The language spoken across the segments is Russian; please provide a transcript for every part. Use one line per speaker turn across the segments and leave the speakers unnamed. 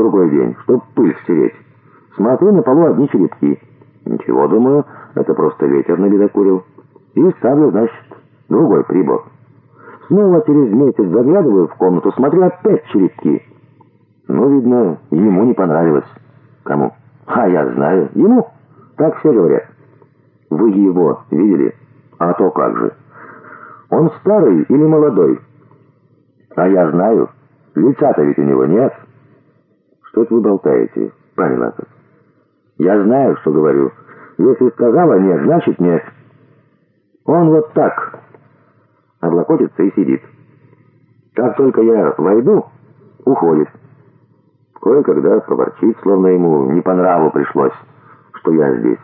другой день, чтоб пыль стереть. Смотрю, на полу одни черепки. Ничего, думаю, это просто ветер набедокурил. И ставлю, значит, другой прибор. Снова через месяц заглядываю в комнату, смотрю, опять черепки. Ну, видно, ему не понравилось. Кому? А я знаю. Ему? Так все говорят. Вы его видели? А то как же. Он старый или молодой? А я знаю. Лица-то ведь у него нет. Это вы болтаете, пани Латов? Я знаю, что говорю. Если сказала нет, значит нет. Он вот так облокотится и сидит. Как только я войду, уходит. Кое-когда проворчит, словно ему не по нраву пришлось, что я здесь.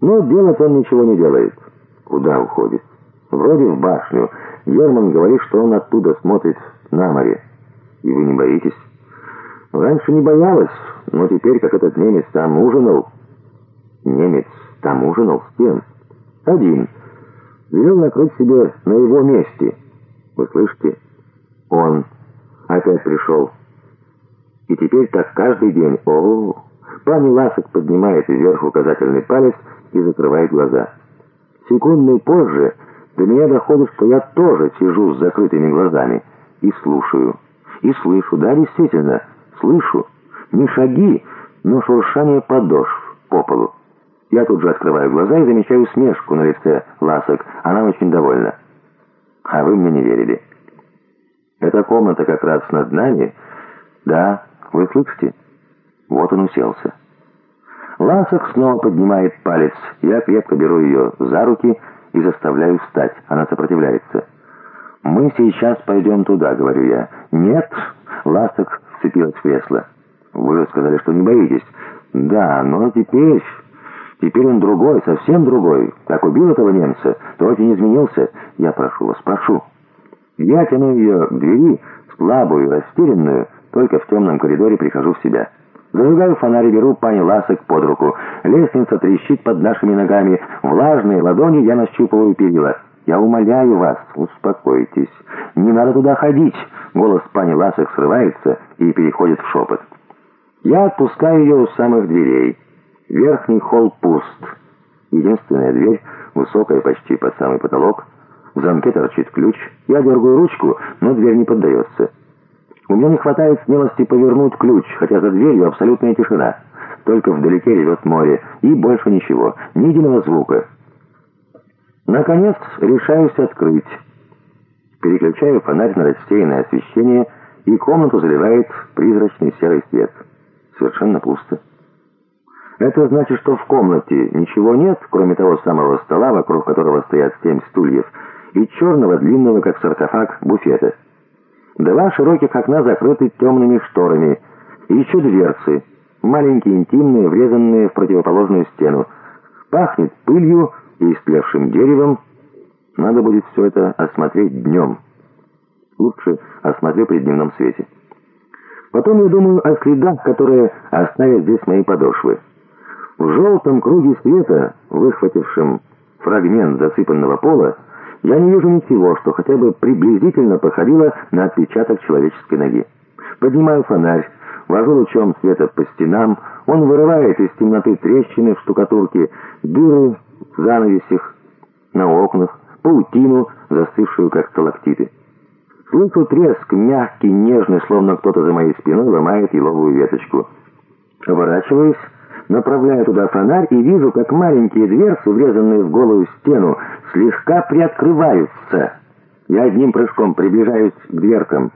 Но делать он ничего не делает. Куда уходит? Вроде в башню. Герман говорит, что он оттуда смотрит на море. И вы не боитесь? Раньше не боялась, но теперь, как этот немец там ужинал... Немец там ужинал с кем? Один. Велел накрыть себе на его месте. Вы слышите? Он опять пришел. И теперь так каждый день. О, пани Ласок поднимает вверх указательный палец и закрывает глаза. Секунды позже до меня доходит, что я тоже сижу с закрытыми глазами и слушаю. И слышу, да, действительно, слышу. Не шаги, но шуршание подошв по полу. Я тут же открываю глаза и замечаю смешку на лице Ласок. Она очень довольна. А вы мне не верили. Эта комната как раз над нами. Да, вы слышите? Вот он уселся. Ласок снова поднимает палец. Я крепко беру ее за руки и заставляю встать. Она сопротивляется. «Мы сейчас пойдем туда», — говорю я. «Нет», — Ласок вцепилась в кресло. «Вы же сказали, что не боитесь». «Да, но теперь...» Теперь он другой, совсем другой. Как убил этого немца, то очень изменился. Я прошу вас, прошу. Я тяну ее к двери, слабую, растерянную, только в темном коридоре прихожу в себя. Зажигаю фонарь и беру пани Ласок под руку. Лестница трещит под нашими ногами. Влажные ладони я нащупываю перила. «Я умоляю вас, успокойтесь. Не надо туда ходить!» Голос пани Ласок срывается и переходит в шепот. Я отпускаю ее у самых дверей. Верхний холл пуст. Единственная дверь, высокая почти под самый потолок. В замке торчит ключ. Я дергаю ручку, но дверь не поддается. У меня не хватает смелости повернуть ключ, хотя за дверью абсолютная тишина. Только вдалеке ревет море, и больше ничего, ни единого звука. Наконец, решаюсь открыть. Переключаю фонарь на рассеянное освещение, и комнату заливает призрачный серый свет. Совершенно пусто. Это значит, что в комнате ничего нет, кроме того самого стола, вокруг которого стоят семь стульев, и черного длинного, как саркофаг, буфета. Два широких окна закрыты темными шторами, и еще дверцы, маленькие, интимные, врезанные в противоположную стену. Пахнет пылью и истлевшим деревом. Надо будет все это осмотреть днем. Лучше осмотрю при дневном свете. Потом я думаю о следах, которые оставят здесь мои подошвы. В желтом круге света, выхватившем фрагмент засыпанного пола, я не вижу ничего, что хотя бы приблизительно походило на отпечаток человеческой ноги. Поднимаю фонарь, вожу лучом света по стенам, он вырывает из темноты трещины в штукатурке, дыры занавесях, на окнах, паутину, застывшую как сталактиты. Слышу треск, мягкий, нежный, словно кто-то за моей спиной ломает еловую веточку. Поворачиваюсь, направляю туда фонарь и вижу, как маленькие дверцы, врезанные в голую стену, слегка приоткрываются. Я одним прыжком приближаюсь к дверкам,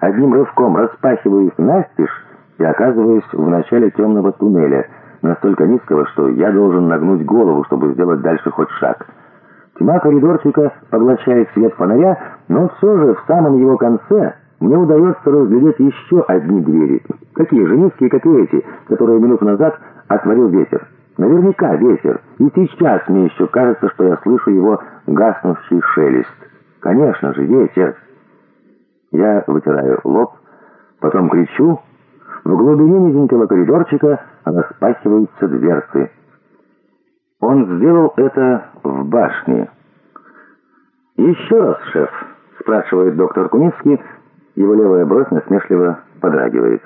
одним рывком распахиваю их настежь и оказываюсь в начале темного туннеля, настолько низкого, что я должен нагнуть голову, чтобы сделать дальше хоть шаг. Тьма коридорчика поглощает свет фонаря, но все же в самом его конце мне удается разглядеть еще одни двери. Такие же низкие, как и эти, которые минуту назад отворил ветер. Наверняка ветер. И сейчас мне еще кажется, что я слышу его гаснувший шелест. Конечно же, ветер. Я вытираю лоб, потом кричу. В глубине низенького коридорчика распахиваются дверцы. Он сделал это в башне. «Еще раз, шеф», — спрашивает доктор Куницкий, его левая бровь насмешливо подрагивает.